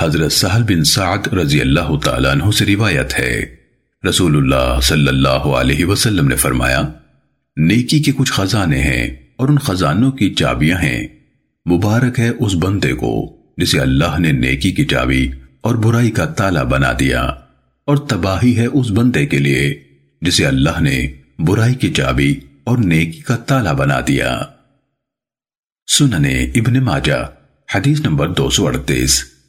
حضرت سہل بن سعد رضی اللہ تعالیٰ عنہ سے روایت ہے۔ رسول اللہ صلی اللہ علیہ وسلم نے فرمایا، نیکی کے کچھ خزانے ہیں اور ان خزانوں کی چابیاں ہیں۔ مبارک ہے اس بندے کو جسے اللہ نے نیکی کی چابی اور برائی کا تالا بنا دیا۔ اور تباہی ہے اس بندے کے لیے جسے اللہ نے برائی کی چابی اور نیکی کا تالا بنا دیا۔ سننے ابن ماجہ، حدیث نمبر دو سو اڑتیس۔